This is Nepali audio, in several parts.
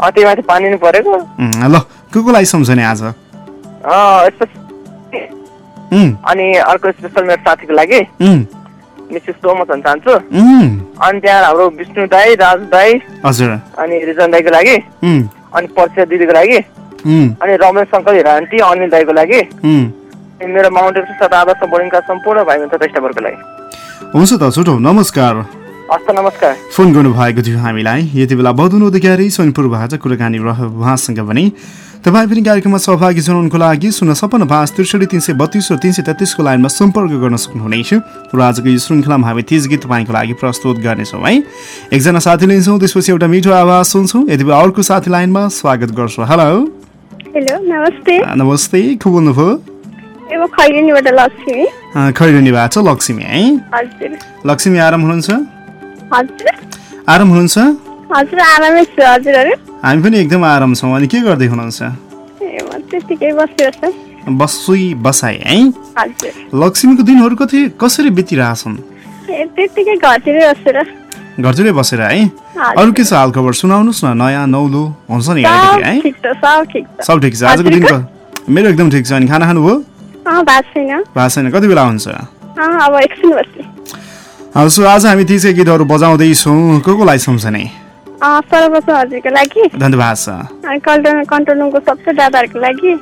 माथि पानी नि परेको? ल को कोलाई सम्झने आज। अनि अर्को स्पेसल मेरो साथीको लागि। मिसेस सोम भन्न चाहन्छु अनि त्यहाँ हाम्रो विष्णु दाई राज दाई। हजुर। अनि रिजन दाईको लागि। अनि पर्सिया दिदीको लागि। अनि रमेश शङ्कर हिरा आन्टी अनिल दाईको लागि। अनि मेरो माउन्ट एभरेस्ट तथा आदर्श बोर्डिङका सम्पूर्ण भाइ बहिनी तथा स्टाफहरूको लागि हुन्छ त छोटो नमस्कार। हस्त नमस्कार। फोन गर्नुभएको थियो हामीलाई। यति बेला बौद्धन अधिकारी सोनपुरबाट कुराकानी रह उहाँसँग भने तपाईँ पनि कार्यक्रममा सहभागी जनाउनको लागि शून्य सपन्न पाँच त्रिसठी तिन सय बत्तिस र तिन सय तेत्तिसको लाइनमा सम्पर्क गर्न सक्नुहुनेछ। र आजको यो श्रृङ्खलामा हामी तिज गीत तपाईँको लागि प्रस्तुत गर्नेछौँ है? एकजना साथी लिन्छौँ त्यसपछि एउटा मिठो आवाज सुन्छौँ। यति बेला अर्को साथी लाइनमा स्वागत गर्छु। हेलो हेलो नमस्ते। नमस्ते को बोल्नुभयो? खैरेनीबाट लक्ष्मी है? हजुर। लक्ष्मी आराम हुनुहुन्छ? आराम हुनुहुन्छ? हजुर आरामै छु। हजुरहरू हामी पनि एकदम आराम छौँ। अनि के गर्दै हुनुहुन्छ? बसुई बसाइ है? लक्ष्मीको दिनहरू कति कसरी बितिरहेछन्? घरतिरै बसेर है। अरू के छ? हालखबर सुनाउनुहोस् न। नयाँ नौलो हुन्छ नि सब ठिक छ आजको? दिनको मेरो एकदम ठिक छ। अनि खाना खानुभयो? भएको छैन। कति बेला हुन्छ? सो आज हामी तिजकै गीतहरू बजाउँदैछौँ। को कोलाई सम्झने सर्वप्रथम हजुरको लागि। धन्यवाद छ अनि कन्ट्रोल रुमको सबै दादाहरूको लागि।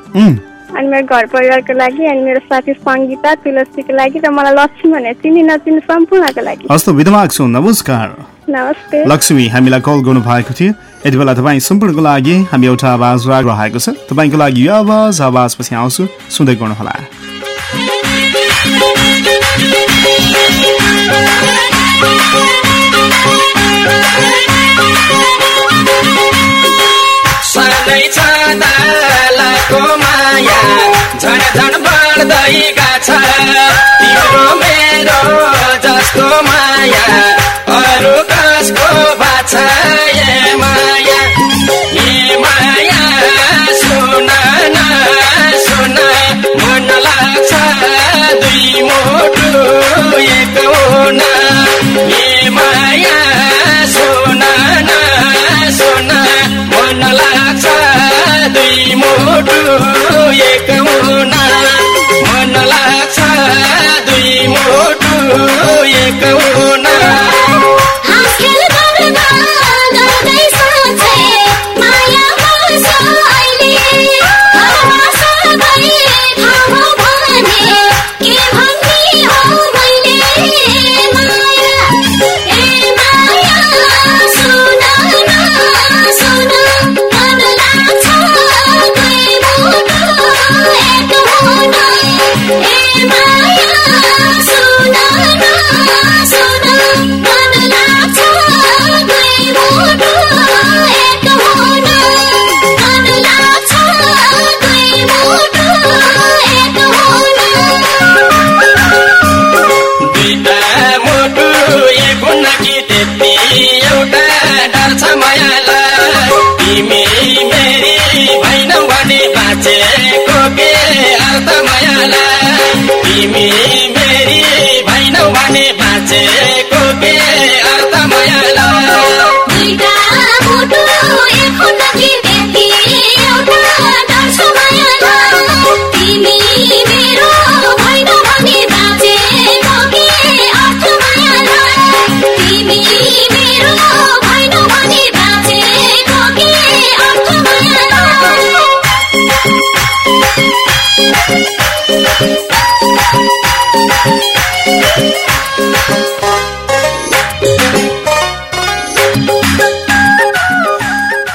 अनि मेरो घर परिवारको लागि अनि मेरो साथी सङ्गीता तुलसीको लागि र मलाई लक्ष्मी भने चिनी नचिनी सम्पूर्णको लागि। हस्तो विधमाग छु। नमस्कार। नमस्ते। लक्ष्मी हामीलाई कल गर्नु भएको थियो। यति बेला तपाईँ सम्पूर्णको लागि हामी एउटा आवाज राखिरहेको छ। तपाईँको लागि यो आवाज आवाजपछि आउँछु। सुन्दै गर्नुहोला। सधैँ छँदालाको माया? झन झन बढ्दै छ तिम्रो मेरो जस्तो माया? अरू कसको बाछ?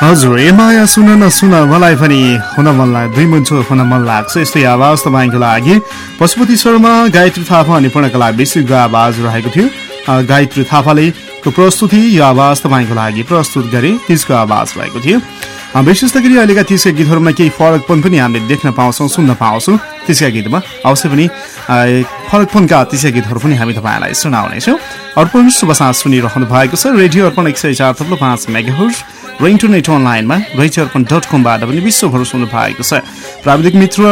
हजुर ए माया सुन न सुन मलाई पनि हुन मन लाग्छ दुई मुन्छु हुन मन लाग्छ। यस्तै आवाज तपाईँको लागि। पशुपति शर्मा गायत्री थापा अनि पूर्णकला विश्वको आवाज रहेको थियो। गायत्री थापाले प्रस्तुति यो आवाज तपाईँको लागि प्रस्तुत गरे त्यसको आवाज रहेको थियो। विशेष गरी अहिलेका त्यसका गीतहरूमा केही फरकपन पनि हामीले देख्न पाउँछौँ सुन्न पाउँछौँ। त्यसका गीतमा अवश्य पनि फरकपनका त्यसका गीतहरू पनि हामी तपाईँलाई सुनाउनेछौँ। अर्पण शुभ साँझ सुनिरहनु भएको छ। रेडियो अर्पण एक सय चार थप्लो पाँच मेगा र इन्टरनेट अनलाइनमा रेडियो अर्पण डट कमबाट पनि विश्वभर सुन्नु भएको छ। प्राविधिक मित्र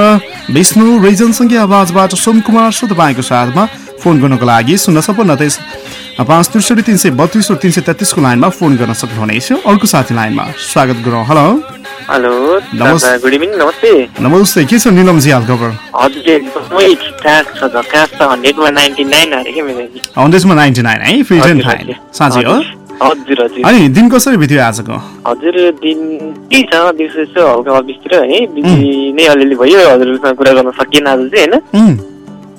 विष्णु रिजनसँगै आवाजबाट सोम कुमार सु तपाईँको साथमा। फोन गर्नको लागि शून्य सपन्न तेइस पाँच त्रिसठी तिन सय बत्तिस र तिन सय तेत्तिसको लाइनमा फोन गर्न सक्नुहुनेछ। अर्को साथी लाइनमा स्वागत गरौँ। हेलो। हेलो गुड इभिनिङ नमस्ते। नमस्ते के छ निलमजी हाल खबर? हजुर एकदमै ठिकठाक छ झकास छ हन्ड्रेडमा नाइन्टी नाइन अरे क्या मेरो नि। हन्ड्रेडमा नाइन्टी नाइन है फिट एन्ड हजुर, फाइन हजुर। साँच्चै हो। हजुर हजुर। अनि दिन कसरी बित्यो आजको? हजुर दिन के छ दिउँसो यसो हल्का अफिसतिर है। बिजी नै अलिअलि भयो हजुरसँग कुरा गर्न सकिएन आज चाहिँ होइन।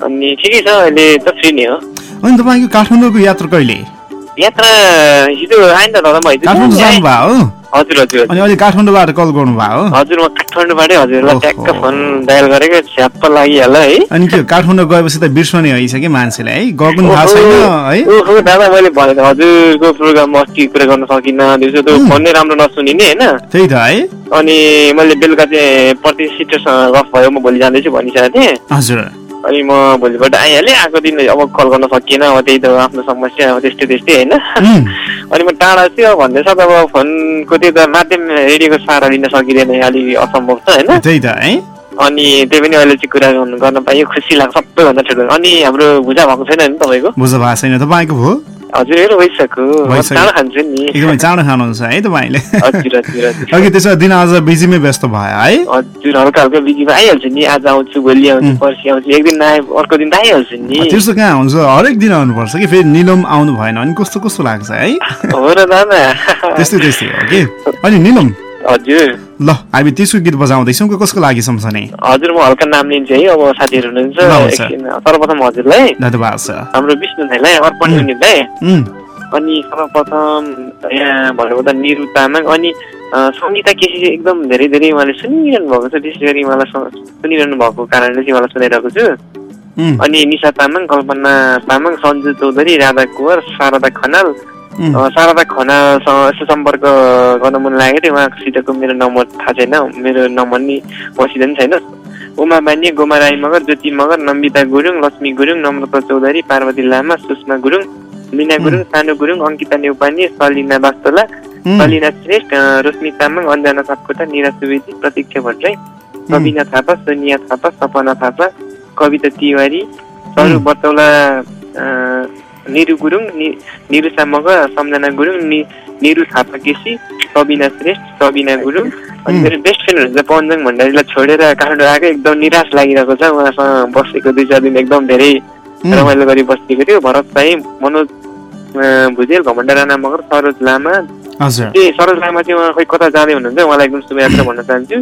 अनि ठिकै छ अहिले त फ्री नै हो। अनि तपाईँको काठमाडौँको यात्रा कहिले? यात्रा हिजो आएन त दादा म हिजो हजुर हजुर अनि अहिले काठमाडौँबाट कल गर्नुभयो हो? हजुर म काठमाडौँबाटै हजुरलाई। ट्याक्क फोन डायल गरेको छ्याप्प लागिहाल्यो है। अनि के काठमाडौँ गएपछि त बिर्सने कि मान्छेले है? गएको थाहा छैन है? ओहो दादा मैले भनेको हजुरको प्रोग्राम अस्ति कुरा गर्न सकिनँ दिउँसो त फोनै राम्रो नसुनिने होइन? त्यही त है। अनि मैले बेलुका चाहिँ प्रतिष्ठितसँग गफ भयो म भोलि जाँदैछु भनिसकेको थिएँ। हजुर। अनि म भोलिबाट आइहालेँ। आएको दिन अब कल गर्न सकिएन अब त्यही त आफ्नो समस्या अब त्यस्तै त्यस्तै होइन? अनि म टाढा छु अब भन्दैछ त अब फोनको त्यो त माध्यम रेडियोको सहारा लिन सकिँदैन अलिक असम्भव छ होइन? त्यही त है? अनि त्यही पनि अहिले चाहिँ कुरा गर्नु पाइयो खुसी लाग्छ सबैभन्दा ठुलो। अनि हाम्रो भुजा भएको छैन नि तपाईँको? बुझ भएको छैन तपाईँको भयो हजुर भइसक्यो। चाँडो खान्छु नि एकदमै चाँडो खानुहुन्छ है तपाईँले अघि त्यसो दिन आज बिजीमै व्यस्त भयो है हजुर हल्का हल्का बिजीमा आइहाल्छु नि आज आउँछु भोलि आउँछु पर्सि आउँछु एक दिन नआए अर्को दिन त आइहाल्छु नि त्यस्तो कहाँ हुन्छ हरेक दिन आउनुपर्छ कि फेरि निलम आउनु भएन अनि कस्तो कस्तो लाग्छ है हो र दादा त्यस्तै त्यस्तै हो कि अनि निलम हजुर। ल हामी त्यसको गीत बजाउँदैछौँ कसको लागि सम्झने हजुर म हल्का नाम लिन्छु है अब साथीहरू हुनुहुन्छ। सर्वप्रथम हजुरलाई धन्यवाद छ हाम्रो विष्णु दाईलाई अर्पण युनिटलाई अनि सर्वप्रथम यहाँ भनेको त निरु तामाङ अनि सङ्गीता केसी एकदम धेरै धेरै उहाँले सुनिरहनु भएको छ विशेष गरी उहाँलाई सुनिरहनु भएको कारणले चाहिँ उहाँलाई सुनाइरहेको छु। अनि निशा तामाङ कल्पना तामाङ सञ्जु चौधरी राधा कुवर शारदा खनाल शारदा खनालसँग यसो सम्पर्क गर्न मन लागेको थियो। उहाँसितको मेरो नम्बर थाहा छैन। मेरो नम्बर नि मसित पनि छैन। उमा बानी गोमा राई मगर ज्योति मगर नम्बिता गुरुङ लक्ष्मी गुरुङ नम्रता चौधरी पार्वती लामा सुषमा गुरुङ मिना गुरुङ सानु गुरुङ अङ्किता नेउपानी सलिना बास्तोला सलिना श्रेष्ठ अ, रोशनी तामाङ अन्जना सापकोटा निरा सुवेदी प्रतीक्षा भट्टराई सबिना थापा सोनिया थापा सपना थापा कविता तिवारी सरू. बतौला निरु गुरुङ नि- निरु सामग सम्झना गुरुङ नि निरु थापा केसी सबिना श्रेष्ठ सबिना गुरुङ अनि. मेरो बेस्ट फ्रेन्डहरू चाहिँ पवनजङ भण्डारीलाई छोडेर काठमाडौँ आएको एकदम निराश लागिरहेको छ उहाँसँग बसेको दुई चार दिन एकदम धेरै रमाइलो गरी बसिदिएको थियो भरत साई मनोज भुजेल घमण्ड राणा मगर सरोज लामा ए सरोज लामा चाहिँ उहाँ खै कता जाँदै हुनुहुन्छ उहाँलाई एकदम शुभयात्रा भन्न चाहन्छु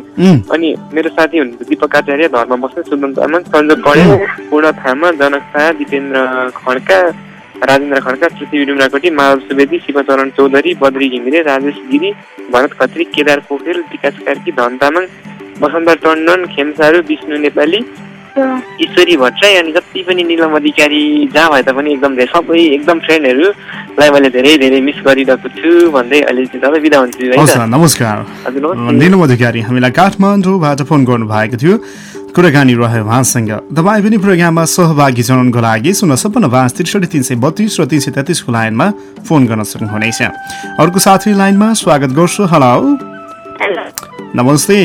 अनि मेरो साथी हुनुहुन्छ दिपक आचार्य धर्म बस्ने सुदन तामाङ सञ्जोग कडेल पूर्ण थामा जनक शाह दिपेन्द्र खड्का राजेन्द्र खड्का पृथ्वी डुम्राकोटी माधव सुवेदी शिवचरण चौधरी बद्री घिमिरे राजेश गिरी भरत खत्री केदार पोखरेल विकास कार्की धन तामाङ वसन्त टन्डन खेमसारू विष्णु नेपाली ईश्वरी भट्टराई अनि जति पनि निलम अधिकारी जहाँ भए तापनि एकदम धेरै सबै एकदम फ्रेन्डहरूलाई मैले धेरै धेरै मिस गरिरहेको छु भन्दै अहिले चाहिँ तपाईँ बिदा हुन्छु नमस्कार। हजुर नमस्ते। निलम अधिकारी हामीलाई काठमाडौँबाट फोन गर्नु भएको थियो। कुराकानी रह्यो उहाँसँग। तपाईँ पनि प्रोग्राममा सहभागी जनाउनको लागि शून्य सपन्न पाँच त्रिसठी तिन सय बत्तिस र तिन सय तेत्तिसको लाइनमा फोन गर्न सक्नुहुनेछ। अर्को साथी लाइनमा स्वागत गर्छु। हेलो। हेलो। नमस्ते।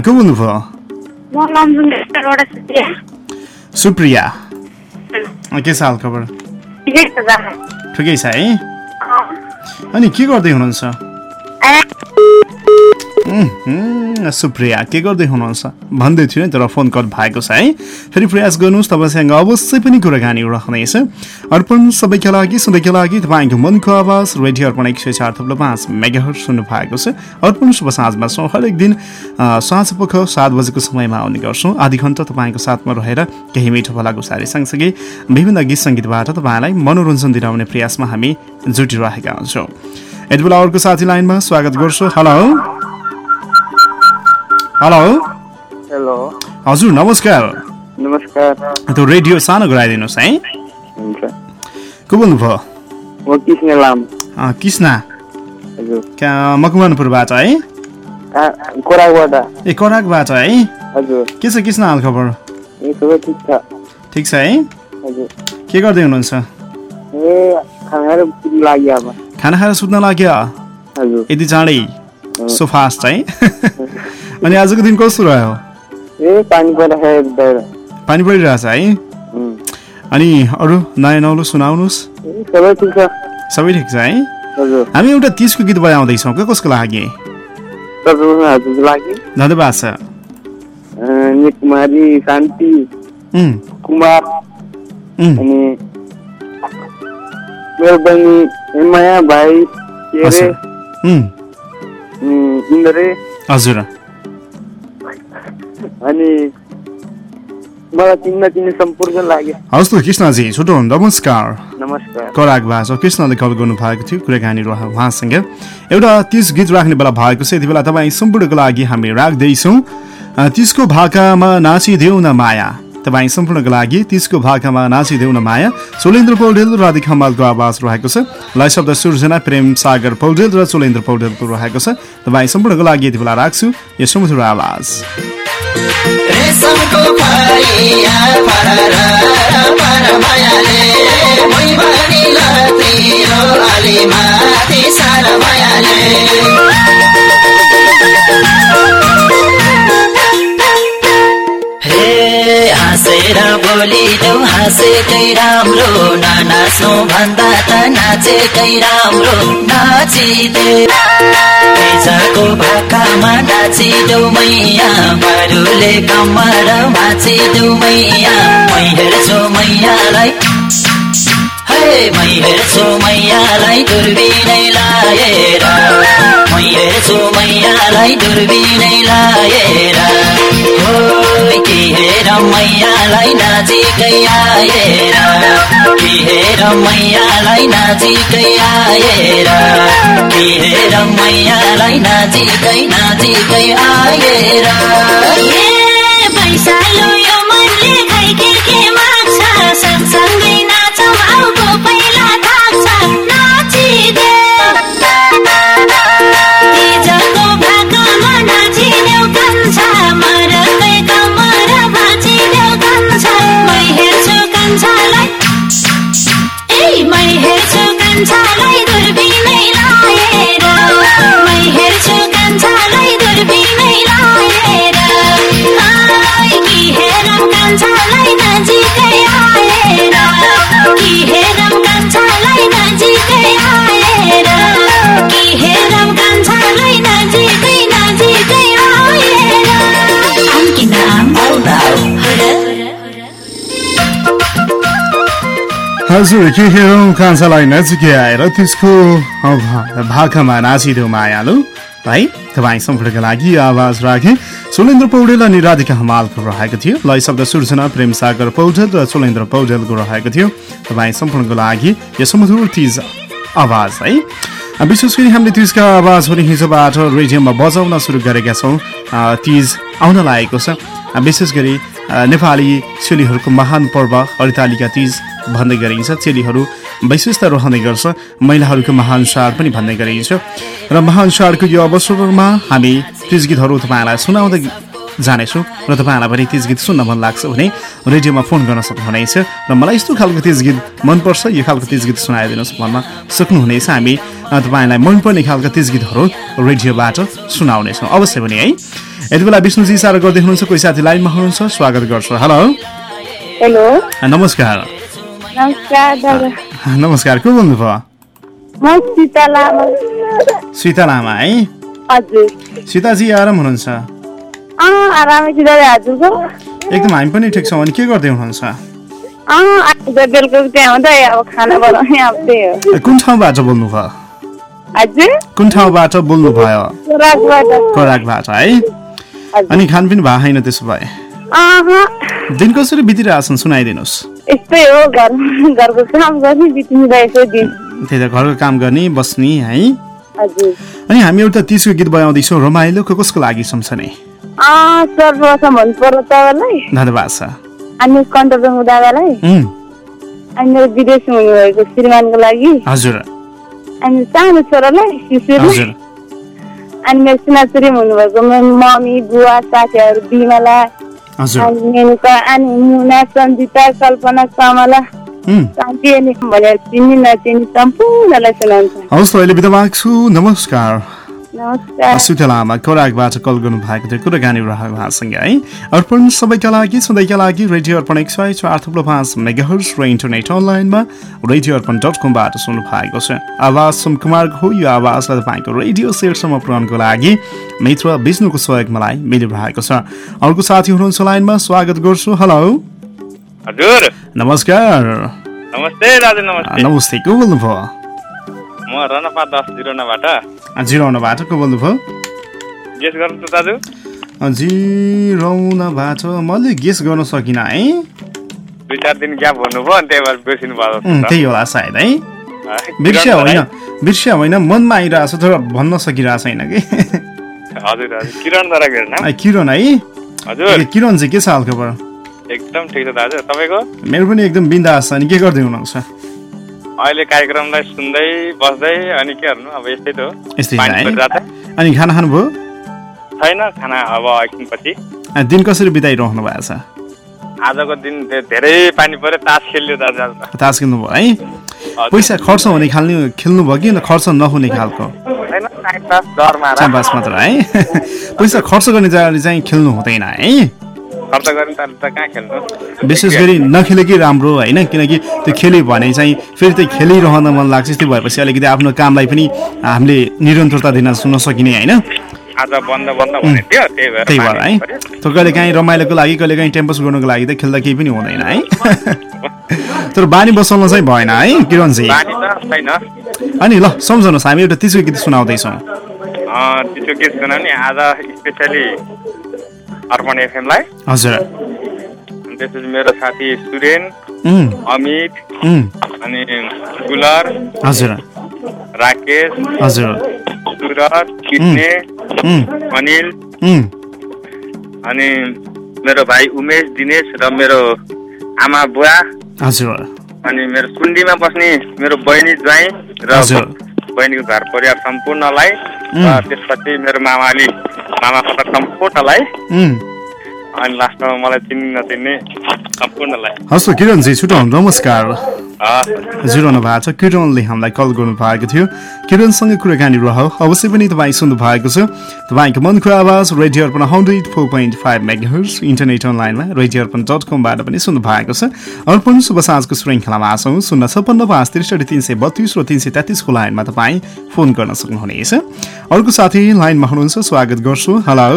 को बोल्नुभयो? सुप्रिया। के छ हाल खबर ठिकै छ है? अनि के गर्दै हुनुहुन्छ? सुप्रिया के गर्दै हुनुहुन्छ? भन्दै थियो तर फोन कट भएको छ है? फेरि प्रयास गर्नुहोस् तपाईँसँग अवश्य पनि कुराकानी रहनेछ अर्पण सबैका लागि सधैँका लागि तपाईँको मनको आवाज रेडियो अर्पण एक सय चार थप्लो पाँच मेगाहट सुन्नु भएको छ। अर्पण शुभ साँझमा छौँ हरेक दिन साँझ पख सात बजेको समयमा आउने गर्छौँ। आधी घन्टा तपाईँको साथमा रहेर केही मिठो भला गुसारी सँगसँगै विभिन्न गीत सङ्गीतबाट तपाईँलाई मनोरञ्जन दिलाउने प्रयासमा हामी जुटिरहेका हुन्छौँ यति बेला अर्को साथी लाइनमा स्वागत गर्छु। हेलो। हेलो हेलो हजुर नमस्कार। नमस्कार। त्यो रेडियो सानो गराइदिनुहोस् है। को बोल्नुभयो? म कृष्ण लाम। कृष्णा। मकवानपुरबाट है? ए कराकबाट है? के छ कृष्ण हाल खबर? ठिक छ। है? के गर्दै हुनुहुन्छ? खाना खाएर सुत्न लाग्यो यति चाँडै सो फास्ट है? अनि आजको दिन कस्तो रह्यो? ए पानी परिरहेको बाहिर पानी परिरहेछ है? अनि अरू नयाँ नौलो सुनाउनुहोस्। सबै ठिक छ। सबै ठिक छ है? हामी एउटा तिजको गीत बजाउँदैछौँ के कसको लागि? धन्यवाद छ कुमारी शान्ति कुमार अनि मेरो बहिनी हेमाया भाइ के अरे? हजुर। अनि मलाई चिन्न चिन्ने सम्पूर्ण लाग्यो। हवस् त कृष्णजी छोटो नमस्कार। नमस्कार। कराग भाषा कृष्णले कल गर्नु भएको थियो कुराकानी उहाँसँग। एउटा तिज गीत राख्ने बेला भएको छ यति बेला तपाईँ सम्पूर्णको लागि हामी राख्दैछौँ। अ, तिजको भाकामा नाचिदेऊ न माया। तपाईँ सम्पूर्णको लागि तिजको भाकामा नाचिदेऊ न माया। सोलेन्द्र पौडेल र राधिका खम्बालको आवाज रहेको छ। लय शब्द सृजना प्रेम सागर पौडेल र सोलेन्द्र पौडेलको रहेको छ। तपाईँ सम्पूर्णको लागि यति बेला राख्छु यो सुमधुर आवाज। रेशमको फरिया फरर पर मायाले मै भनी लतिरो अलि माथि सार मायाले हाँसेर बोलिदेऊ हाँसेकै राम्रो ननाच्नु भन्दा त नाचेकै राम्रो नाचिदे पैसाको भाकामा नाचिदेऊ मैया बारुले कम्मर भाँचिदेऊ मैया मै हेर्छु मैयालाई। मै हेर्छु मैयालाई दुर्बिनै लाएर मै हेर्छु मैयालाई दुर्बिनै लाएर हेर मैयालाई नजिकै आएर। कि हेर मैयालाई नजिकै आएर। कि हेर मैयालाई नजिकै नजिकै आएर। ए पैसा लो यो मनले के सँगसँगै नाचौँ आउको पहिला थाक्छ। नाचिदे। हजुर के हेरौँ कान्छालाई नजिकै आएर त्यसको भाकामा नाचिदेऊ मायालु है तपाईँ सम्पूर्णका लागि आवाज राखे सुलेन्द्र पौडेल अनि राधिका हमालको रहेको थियो लय शब्द सूर्जना प्रेम सागर पौडेल र सुलेन्द्र पौडेलको रहेको थियो तपाईँ सम्पूर्णको लागि यो सुमधुर तिज आवाज है विशेष गरी हामीले तिजका आवाजहरू हिजोबाट रेडियोमा बजाउन सुरु गरेका छौँ तिज आउन लागेको छ विशेष गरी नेपाली चेलीहरूको महान पर्व हरितालिका तिज भन्ने गरिन्छ। चेलीहरू विशेषता रहने गर्छ। महिलाहरूको महान चाड पनि भन्ने गरिन्छ। र महान चाडको यो अवसरमा हामी तिज गीतहरू तपाईँलाई सुनाउँदै जानेछौँ। र तपाईँहरूलाई पनि तिज गीत सुन्न मन लाग्छ भने रेडियोमा फोन गर्न सक्नुहुनेछ। र मलाई यस्तो खालको तिज गीत मनपर्छ। यो खालको तिज गीत सुनाइदिनुहोस् भन्न सक्नुहुनेछ। हामी तपाईँलाई मनपर्ने खालका तिज गीतहरू रेडियोबाट सुनाउनेछौँ। अवश्य पनि है। यति बेला विष्णुजी इसारा गर्दै हुनुहुन्छ। कोही साथी लाइनमा हुनुहुन्छ। स्वागत गर्छु। हेलो। हेलो। नमस्कार। नमस्कार दादा। नमस्कार को बोल्नुभयो सीता लामा। सीता लामा है? हजुर। सीताजी आराम हुनुहुन्छ? एकदम हामी पनि ठिक छौँ अनि के गर्दै हुनुहुन्छ? कुन ठाउँबाट बोल्नुभयो कुन ठाउँबाट बोल्नुभयो कराकबाट है? अनि खानपिन भएको छैन त्यसो भए? दिन कसरी बितिरहेछन् सुनाइदिनुहोस्। यस्तै हो घर घरको काम गर्ने दिन। त्यही त घरको काम गर्ने बस्ने है? अनि हामी एउटा तिसको गीत बजाउँदैछौँ। रमाइलोको कसको लागि सम्झने? सर्वप्रथम भन्नु पर्यो तपाईँलाई। धन्यवाद छ अनि कन्ट्रोल दादालाई। अनि मेरो विदेशमा हुनुभएको श्रीमानको लागि। हजुर। अनि सानो छोरालाई हजुर। अनि मेरो हुनुभएको मम्मी बुवा साथीहरू बिमला अनि मुना कल्पना कमला उम्, शान्ति अनि भनेर चिनी नचिनी सम्पूर्णलाई सुनाउँछ। हवस् त अहिले बिदा माग्छु नमस्कार। नमस्कार। सुतेलामा खोराकबाट कल गर्नु भएको थियो कुराकानी रहेको उहाँसँग है। अर्पण सबैका लागि सधैँका लागि रेडियो अर्पण एक सय चार थुप्रो पाँच मेगाहर्स र इन्टरनेट अनलाइनमा रेडियो अर्पण डट कमबाट सुन्नु भएको छ। आवाज सुम कुमारको हो यो आवाजलाई तपाईँको रेडियो सेटसम्म पुऱ्याउनको लागि मित्र विष्णुको सहयोग मलाई मिलिरहेको छ। अर्को साथी हुनुहुन्छ लाइनमा स्वागत गर्छु। हेलो हजुर। नमस्कार। नमस्ते दाजु नमस्ते। नमस्ते को बोल्नुभयो? म रनपा दस जिरोनाबाट जिराउनबाट को बोल्नुभयो? मैले गेस गर्न सकिनँ है? त्यही होला सायद है। बिर्स्या होइन बिर्स्या होइन मनमा आइरहेको छ तर भन्न सकिरहेको छैन कि? किरण है? किरण चाहिँ के छ हालखबर? एकदम ठिक छ दाजु। तपाईँको? मेरो पनि एकदम बिन्दास छ अनि के गर्दै हुनुहुन्छ? अहिले कार्यक्रमलाई सुन्दै बस्दै अनि के गर्नु? अब यस्तै त हो। है। अनि खाना खानुभयो? छैन खाना अब एकछिनपछि। दिन कसरी बिताइरहनु भएको छ? आजको दिन धेरै पानी पर्यो तास खेल्यो तास खेल्नुभयो है? हजुर। पैसा खर्च हुने खाल्ने खेल्नुभयो कि अन्त खर्च नहुने खालको। है? पैसा खर्च गर्ने जग्गाले चाहिँ खेल्नु हुँदैन है? खर्च गर्ने त त कहाँ खेल्नु? विशेष गरी नखेलेकै राम्रो होइन किनकि त्यो खेल्यो भने चाहिँ फेरि त्यो खेलिरहन मन लाग्छ। त्यस्तै भएपछि अलिकति आफ्नो कामलाई पनि हामीले निरन्तरता दिन सुन्न सकिने होइन। आज बन्द बन्द भनेको थियो त्यही भएर त्यही भएर पानी है। त कहिले काहीँ रमाइलोको लागि कहिले काहीँ टेम्पस गर्नुको लागि त खेल्दा केही पनि हुँदैन है। तर बानी बसाउन चाहिँ भएन है किरणजी। अनि ल सम्झनुहोस् हामी एउटा तिसको गीत सुनाउँदैछौँ। के सुनाउने आज स्पेसली अर्पण एफएमलाई हजुर। त्यसपछि मेरो साथी सुरेन अमित अनि गुलर हजुर। राकेश हजुर। सुरज किट्ने उम्, अनिल। अनि मेरो भाइ उमेश दिनेश र मेरो आमा बुवा। हजुर। अनि मेरो सुन्डीमा बस्ने मेरो बहिनी ज्वाइँ र। बहिनीको घर परिवार सम्पूर्णलाई। त्यसपछि मेरो मामाली मामा पता सम्पूर्णलाई अनि लास्टमा मलाई चिन्ने नचिन्ने सम्पूर्णलाई। हस् किरणजी छुटाउनु नमस्कार। हस्। जुराउनु भएको छ। किरणले हामीलाई कल गर्नु भएको थियो। किरणसँग कुराकानी रह। अवश्य पनि तपाईँ सुन्नु भएको छ। तपाईँको मनको आवाज radio Arpan hundred four point five megahertz internet अनलाइनमा रेडियो अर्पण डट कमबाट पनि सुन्नु भएको छ। अर्पण शुभ साँझको श्रृङ्खलामा छौँ शून्य छप्पन्न पाँच त्रिसठी तिन सय बत्तिस र तिन सय तेत्तिसको लाइनमा तपाईँ फोन गर्न सक्नुहुनेछ। अर्को साथी लाइनमा हुनुहुन्छ। स्वागत गर्छु। हेलो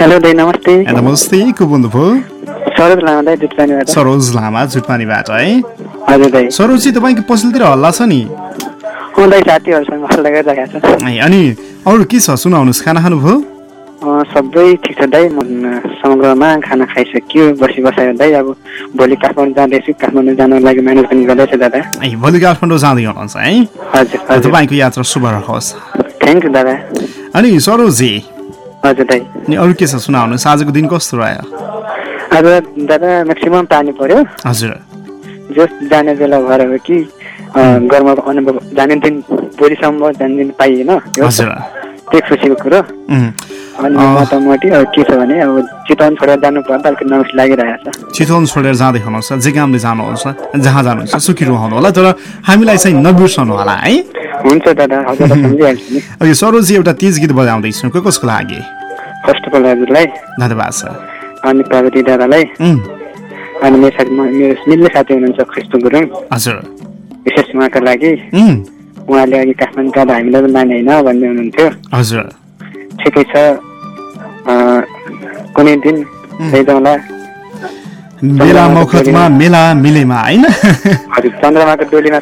हेलो नमस्ते। नमस्ते। को बोल्नुभयो? सरोज लामा दाइ दुधपानीबाट सरोज लामा जुटपानीबाट है? सरोजी तपाईँको पसलतिर हल्ला छ नि? साथीहरूसँग हल्ला गरिरहेको छ। अनि अरू के छ? सुनाउनुहोस् खाना खानुभयो? सबै ठिक छ दाइ। समग्रमा खाना खाइसक्यो बसी बसायो दाइ। अब भोलि काठमाडौँ जाँदैछु। काठमाडौँ जानको लागि म्यानेज पनि गर्दैछु दादा। ए भोलि काठमाडौँ जाँदै हुनुहुन्छ है? हजुर हजुर। तपाईँको यात्रा शुभ रहोस्। थ्याङ्क यू दादा। अनि सरोजी हजुर दाइ। अनि अरू के छ? सुनाउनुहोस्। आजको दिन कस्तो रह्यो? आज दादा म्याक्सिमम् पानी पर्यो। हजुर। जस जाने बेला भएर हो कि गर्मको अनुभव जाने दिन भोलिसम्म जाने दिन पाइएन हजुर। त्यही खुसीको कुरो अनि। मोटामोटी अब के छ भने अब चितवन छोडेर जानु पर्दा अलिकति नर्भस लागिरहेको छ चितवन छोडेर जाँदै हुनुहुन्छ जे कामले जानुहुन्छ जहाँ जानुहुन्छ सुखी रहनु होला। तर हामीलाई चाहिँ नबिर्सनु होला है? हुन्छ दादा हजुरलाई सम्झिहाल्छु नि। सरोजी एउटा तिज गीत बजाउँदैछु कसको लागि? फर्स्ट अफ अल हजुरलाई। धन्यवाद छ अनि प्रगति दादालाई अनि मेरो साथी मेरो मिल्ने साथी हुनुहुन्छ ख्रिस्तो गुरुङ। हजुर। विशेष उहाँको लागि। उहाँले अघि काठमाडौँ जाँदा हामीलाई पनि माने होइन भन्दै हुनुहुन्थ्यो। हजुर। ठिकै छ। कुनै दिन लैजाउँला मेला मौखतमा मेला मिलेमा होइन? हजुर चन्द्रमाको डोलीमा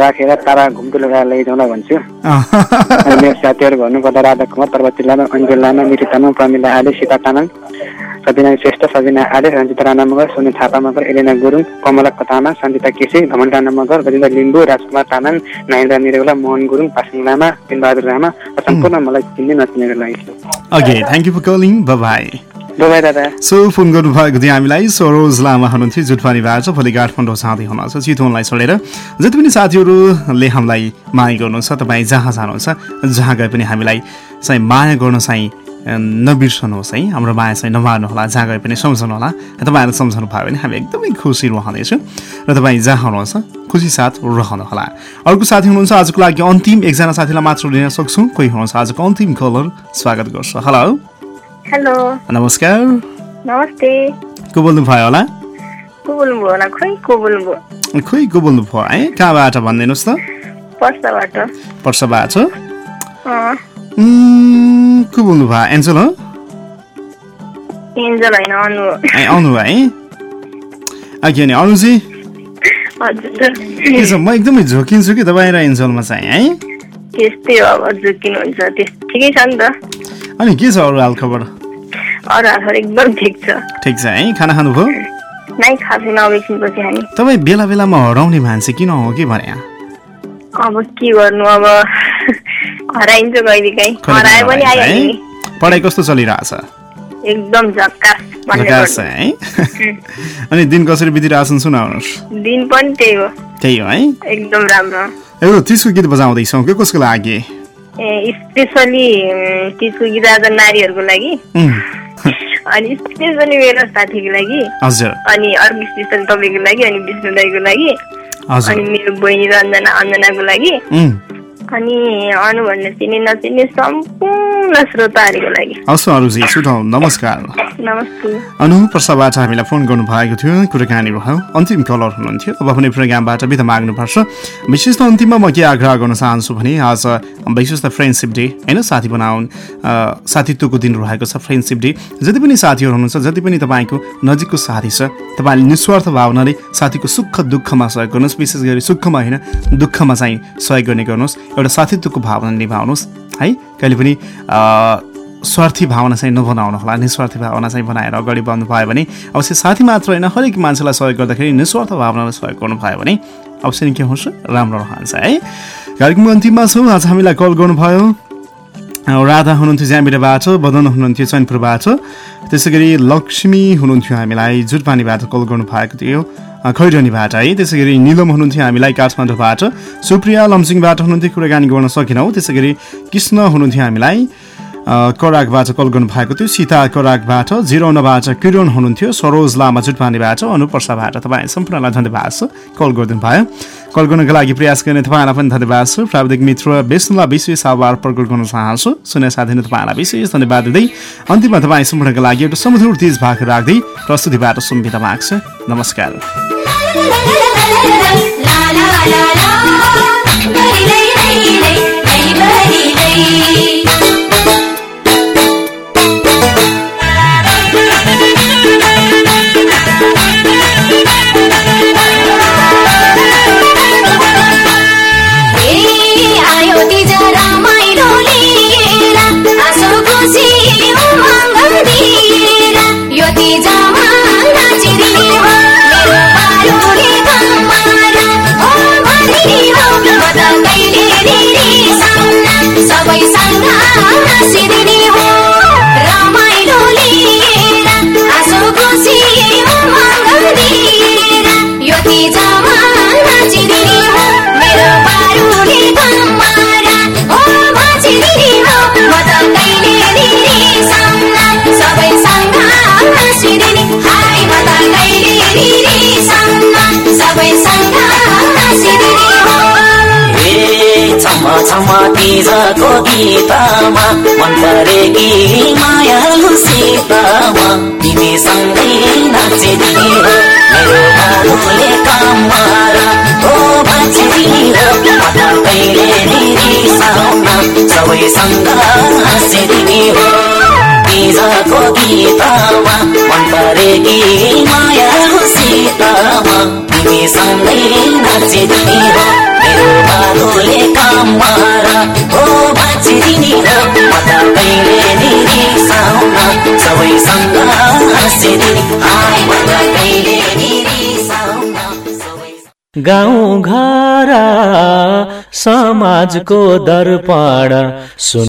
राखेर तारा घुम्टो लगाएर लैजाउँला भन्छु। अनि मेरो साथीहरू भन्नुपर्दा राधा कुमार पर्वती लामा अन्जुल लामा मिठी तामाङ प्रमिला आले सीता तामाङ। सबिना श्रेष्ठ सबिना आले रञ्जित राणा मगर सोनु थापा मगर एलेना गुरुङ कमला तामाङ सन्जिता केसी धमन राणा मगर गजेन्द्र लिम्बू राजकुमार तामाङ नाइन्द्र निरेवला मोहन गुरुङ पासिङ लामा बिनबहादुर लामा र सम्पूर्ण मलाई चिन्ने नचिनेको लागि okay thank you for calling bye so phone गर्नुभएको थियो हामीलाई। सरोज लामा हुनुहुन्थ्यो जुटपानीबाट भोलि काठमाडौँ जाँदै हुनुहुन्छ। चितवनलाई छोडेर जति पनि साथीहरूले हामीलाई माया गर्नुहुन्छ तपाईँ जहाँ जानुहुन्छ जहाँ गए पनि हामीलाई चाहिँ माया गर्न चाहिँ नबिर्सनुहोस् है। हाम्रो माया चाहिँ नमार्नुहोला जहाँ गए पनि सम्झनुहोला। तपाईँहरू सम्झनु भयो भने हामी एकदमै खुसी रहँदैछौँ र तपाईँ जहाँ हुनुहुन्छ खुसी साथ रहनुहोला। अर्को साथी हुनुहुन्छ आजको लागि अन्तिम। एकजना साथीलाई मात्र लिन सक्छौँ। कोही हुनुहुन्छ आजको अन्तिम कलर स्वागत गर्छु। हेलो हेलो नमस्कार। नमस्ते। को बोल्नु भयो होला? को बोल्नुभयो होला? खोइ को बोल्नुभयो? है? कहाँबाट भनिदिनुहोस् त? पर्साबाट। पर्सबाट। को बोल्नु भयो? एन्जल हो? एन्जल होइन अनु हो। ए, आउनु भयो है? अघि अनि अरूजी हजुर। के छ म एकदमै झोकिन्छु कि तपाईँ र एन्जलमा चाहिँ है? त्यस्तै हो अब झुकिनुहुन्छ त्यस ठिकै छ नि त। अनि के छ अरू एकदम ठिक छ। ठिक छ है? खाना खानुभयो? नै खाएको नबेच्नुपर्छ हामी। तपाईँ बेला बेलामा हराउने मान्छे किन हो कि भने? अब के गर्नु अब हराइन्छ कहिले काहीँ। पढाइ कस्तो चलिरहेछ? एकदम झक्कास गर्नु। है? अनि दिन कसरी बितिरहेछन् सुनाउनुहोस् दिन पनि त्यही हो। त्यही हो है? एकदम राम्रो। यो तिसको गीत बजाउँदैछौँ के कसको लागि? स्पेसली तिजको गीत आज नारीहरूको लागि। अनि स्पेसली मेरो साथीको लागि। हजुर। अनि अर्को स्पेसल तपाईँको लागि अनि विष्णु दाईको लागि। अनि मेरो बहिनी रञ्जना अञ्जनाको लागि। अनि अनु भन्ने चिने नचिने सम्पूर्ण श्रोताहरूको लागि। हस् अरूजी नमस्कार। नमस्ते। अनु प्रसाबाट हामीलाई फोन गर्नुभएको थियो कुराकानी भयो। अन्तिम कलर हुनुहुन्थ्यो। अब पनि प्रोग्रामबाट बिदा माग्नुपर्छ विशेष त अन्तिममा म के आग्रह गर्न चाहन्छु भने आज विशेष त फ्रेन्डसिप डे होइन साथी बनाउन् साथीत्वको दिन रहेको छ फ्रेन्डसिप डे जति पनि साथीहरू हुनुहुन्छ जति पनि तपाईँको नजिकको साथी छ तपाईँले निस्वार्थ भावनाले साथीको सुख दुःखमा सहयोग गर्नुहोस्। विशेष गरी सुखमा होइन दुःखमा चाहिँ सहयोग गर्ने गर्नुहोस्। एउटा साथीत्वको भावना निभाउनुहोस् है? कहिले पनि स्वार्थी भावना चाहिँ नबनाउनु होला। निस्वार्थी भावना चाहिँ बनाएर अगाडि बढ्नु भयो भने अवश्य साथी मात्र होइन हरेक मान्छेलाई सहयोग गर्दाखेरि निस्वार्थ भावनालाई सहयोग गर्नु भयो भने अवश्य नै के हुन्छ राम्रो रहन्छ है? कार्यक्रमको अन्तिममा छौँ। आज हामीलाई कल गर्नुभयो। राधा हुनुहुन्थ्यो ज्यामिराबाट बदन हुनुहुन्थ्यो चैनपुरबाट। त्यसै गरी लक्ष्मी हुनुहुन्थ्यो हामीलाई। जुटपानीबाट कल गर्नुभएको थियो। अ, खैरनीबाट है? त्यसै गरी निलम हुनुहुन्थ्यो हामीलाई काठमाडौँबाट। सुप्रिया लमसिङबाट हुनुहुन्थ्यो कुराकानी गर्न सकेनौँ। त्यसै गरी कृष्ण हुनुहुन्थ्यो हामीलाई। कराकबाट कल गर्नुभएको थियो सीता कराकबाट जिरोनबाट किरण हुनुहुन्थ्यो सरोज लामा जुटपानीबाट अनुपर्साबाट तपाईँ सम्पूर्णलाई धन्यवाद छ कल गरिदिनु भयो कल गर्नको लागि प्रयास गर्ने तपाईँलाई पनि धन्यवाद छ प्राविधिक मित्र विष्णुलाई विशेष आभार प्रकट गर्न चाहन्छु सुने साथी नै तपाईँलाई विशेष धन्यवाद दिँदै अन्तिममा तपाईँ सम्पूर्णको लागि एउटा समधुर तिज भाग राख्दै प्रस्तुतिबाट सुम्बिता माग्छ नमस्कार तिजको गीतमा मन परेकी मायालु सीतामा। तिमीसँगै नाचिदिने हो मेरो बाबुले कमर हो भाँचिदिने हो म त कहिले रिसाउन। सबैसँग हाँसिदिने हो तिजको गीतमा मन परेकी मायालु सीतामा। तिमीसँगै नाचिदिने हो मेरो बाबुले कमर हो भाँचिदिने हो म त कहिले निरिसाउन सबैसँग हाँसिदिने हाय म त कहिले निरिसाउन गाउँ घर समाजको दर्पण सुन।